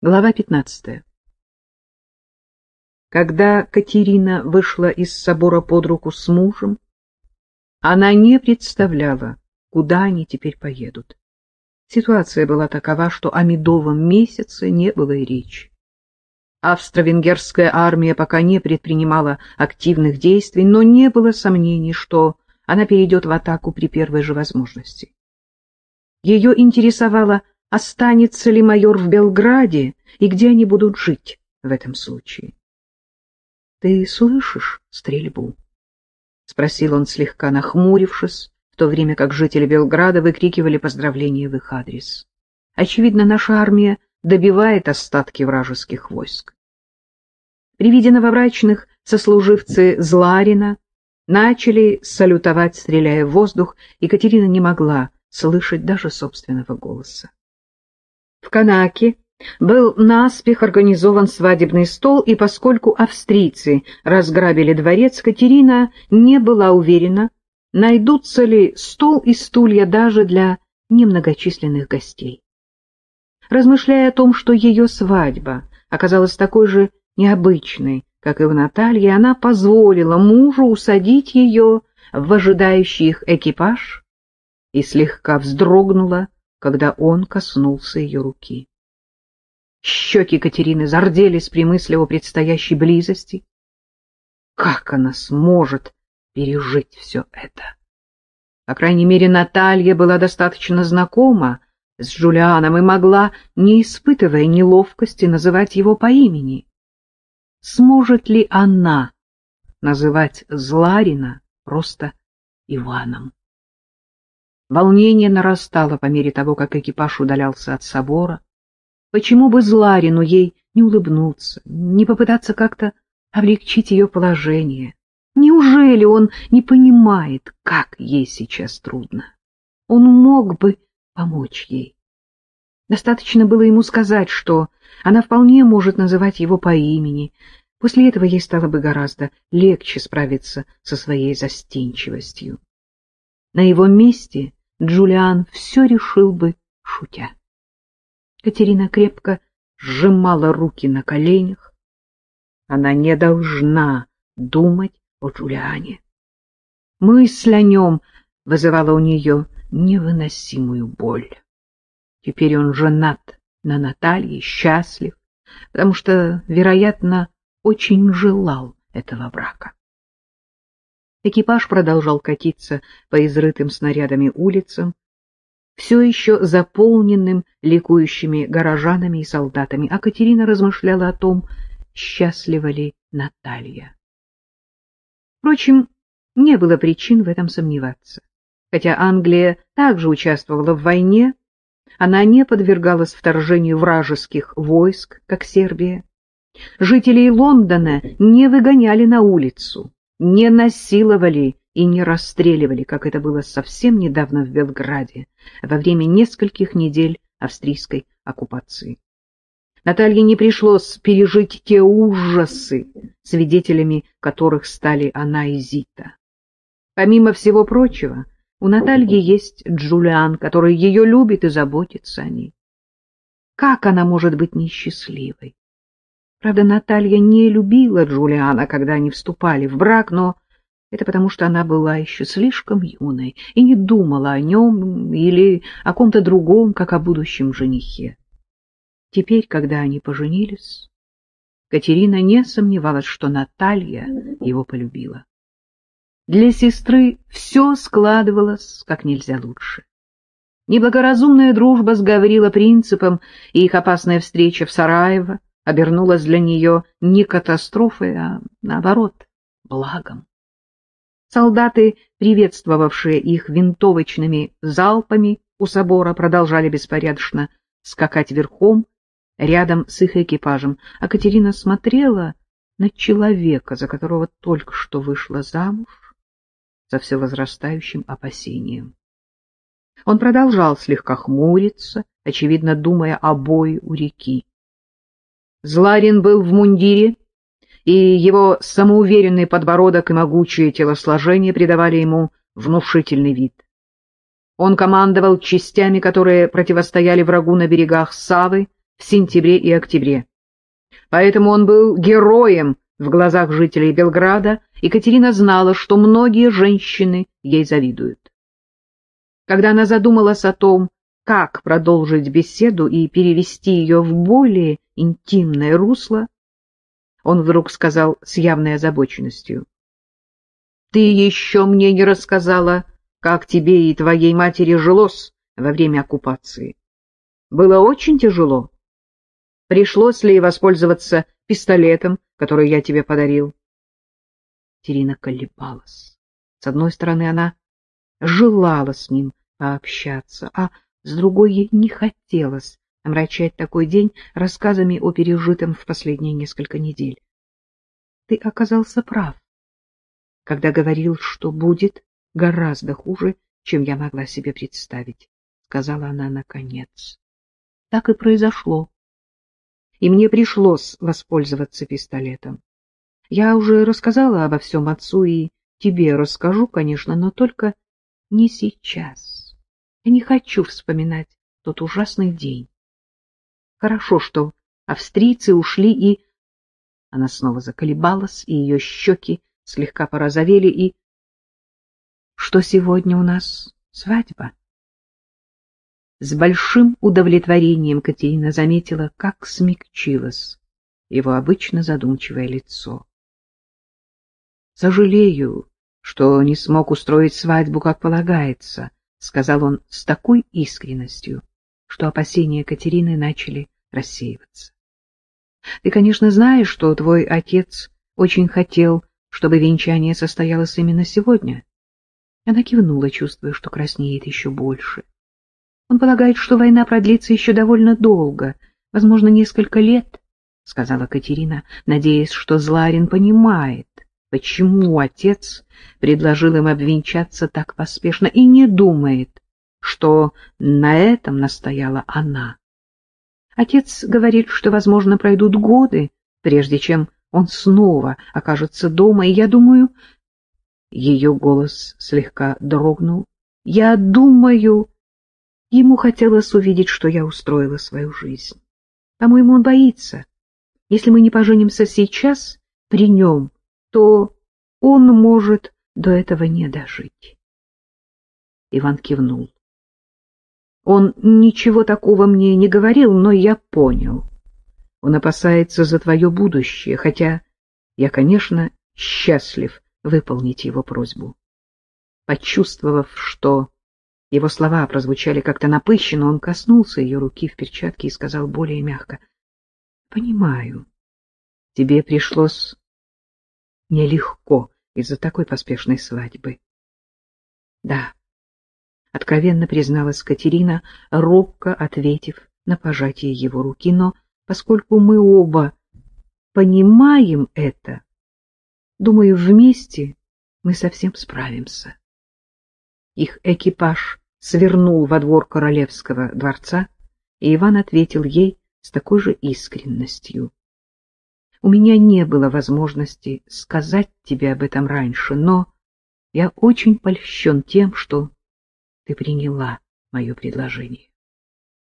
Глава 15. Когда Катерина вышла из собора под руку с мужем, она не представляла, куда они теперь поедут. Ситуация была такова, что о медовом месяце не было и речи. Австро-венгерская армия пока не предпринимала активных действий, но не было сомнений, что она перейдет в атаку при первой же возможности. Ее интересовало останется ли майор в Белграде и где они будут жить в этом случае. — Ты слышишь стрельбу? — спросил он, слегка нахмурившись, в то время как жители Белграда выкрикивали поздравления в их адрес. Очевидно, наша армия добивает остатки вражеских войск. При виде новобрачных сослуживцы Зларина начали салютовать, стреляя в воздух, Екатерина не могла слышать даже собственного голоса. В Канаке был наспех организован свадебный стол, и поскольку австрийцы разграбили дворец, Катерина не была уверена, найдутся ли стол и стулья даже для немногочисленных гостей. Размышляя о том, что ее свадьба оказалась такой же необычной, как и у Натальи, она позволила мужу усадить ее в ожидающий их экипаж и слегка вздрогнула, когда он коснулся ее руки. Щеки Катерины зарделись при мысли о предстоящей близости. Как она сможет пережить все это? По крайней мере, Наталья была достаточно знакома с Джулианом и могла, не испытывая неловкости, называть его по имени. Сможет ли она называть Зларина просто Иваном? Волнение нарастало по мере того, как экипаж удалялся от собора. Почему бы Зларину ей не улыбнуться, не попытаться как-то облегчить ее положение? Неужели он не понимает, как ей сейчас трудно? Он мог бы помочь ей. Достаточно было ему сказать, что она вполне может называть его по имени. После этого ей стало бы гораздо легче справиться со своей застенчивостью. На его месте Джулиан все решил бы, шутя. Катерина крепко сжимала руки на коленях. Она не должна думать о Джулиане. Мысль о нем вызывала у нее невыносимую боль. Теперь он женат на Наталье, счастлив, потому что, вероятно, очень желал этого брака. Экипаж продолжал катиться по изрытым снарядами улицам, все еще заполненным ликующими горожанами и солдатами, а Катерина размышляла о том, счастлива ли Наталья. Впрочем, не было причин в этом сомневаться. Хотя Англия также участвовала в войне, она не подвергалась вторжению вражеских войск, как Сербия. Жителей Лондона не выгоняли на улицу не насиловали и не расстреливали, как это было совсем недавно в Белграде, во время нескольких недель австрийской оккупации. Наталье не пришлось пережить те ужасы, свидетелями которых стали она и Зита. Помимо всего прочего, у Натальи есть Джулиан, который ее любит и заботится о ней. Как она может быть несчастливой? Правда, Наталья не любила Джулиана, когда они вступали в брак, но это потому, что она была еще слишком юной и не думала о нем или о ком-то другом, как о будущем женихе. Теперь, когда они поженились, Катерина не сомневалась, что Наталья его полюбила. Для сестры все складывалось как нельзя лучше. Неблагоразумная дружба с Гаврила Принципом и их опасная встреча в Сараево обернулась для нее не катастрофой, а, наоборот, благом. Солдаты, приветствовавшие их винтовочными залпами у собора, продолжали беспорядочно скакать верхом рядом с их экипажем, а Катерина смотрела на человека, за которого только что вышла замуж, со все возрастающим опасением. Он продолжал слегка хмуриться, очевидно, думая о бое у реки. Зларин был в мундире, и его самоуверенный подбородок и могучее телосложение придавали ему внушительный вид. Он командовал частями, которые противостояли врагу на берегах Савы, в сентябре и октябре. Поэтому он был героем в глазах жителей Белграда, и Катерина знала, что многие женщины ей завидуют. Когда она задумалась о том, как продолжить беседу и перевести ее в более интимное русло, он вдруг сказал с явной озабоченностью. — Ты еще мне не рассказала, как тебе и твоей матери жилось во время оккупации. Было очень тяжело. Пришлось ли воспользоваться пистолетом, который я тебе подарил? Терина колебалась. С одной стороны, она желала с ним пообщаться, а с другой ей не хотелось омрачать такой день рассказами о пережитом в последние несколько недель. Ты оказался прав, когда говорил, что будет гораздо хуже, чем я могла себе представить, — сказала она наконец. Так и произошло. И мне пришлось воспользоваться пистолетом. Я уже рассказала обо всем отцу и тебе расскажу, конечно, но только не сейчас. Я не хочу вспоминать тот ужасный день. Хорошо, что австрийцы ушли, и... Она снова заколебалась, и ее щеки слегка порозовели, и... Что сегодня у нас свадьба? С большим удовлетворением Катерина заметила, как смягчилось его обычно задумчивое лицо. «Сожалею, что не смог устроить свадьбу, как полагается», — сказал он с такой искренностью, что опасения Катерины начали рассеиваться. «Ты, конечно, знаешь, что твой отец очень хотел, чтобы венчание состоялось именно сегодня?» Она кивнула, чувствуя, что краснеет еще больше. «Он полагает, что война продлится еще довольно долго, возможно, несколько лет», — сказала Катерина, надеясь, что Зларин понимает, почему отец предложил им обвенчаться так поспешно и не думает, что на этом настояла она. Отец говорит, что, возможно, пройдут годы, прежде чем он снова окажется дома, и я думаю... Ее голос слегка дрогнул. Я думаю, ему хотелось увидеть, что я устроила свою жизнь. По-моему, он боится. Если мы не поженимся сейчас при нем, то он может до этого не дожить. Иван кивнул. Он ничего такого мне не говорил, но я понял. Он опасается за твое будущее, хотя я, конечно, счастлив выполнить его просьбу. Почувствовав, что его слова прозвучали как-то напыщенно, он коснулся ее руки в перчатке и сказал более мягко. — Понимаю, тебе пришлось нелегко из-за такой поспешной свадьбы. Да, откровенно призналась Катерина, робко ответив на пожатие его руки, но поскольку мы оба понимаем это, думаю, вместе мы совсем справимся. Их экипаж свернул во двор королевского дворца, и Иван ответил ей с такой же искренностью. У меня не было возможности сказать тебе об этом раньше, но я очень польщен тем, что ты приняла мое предложение.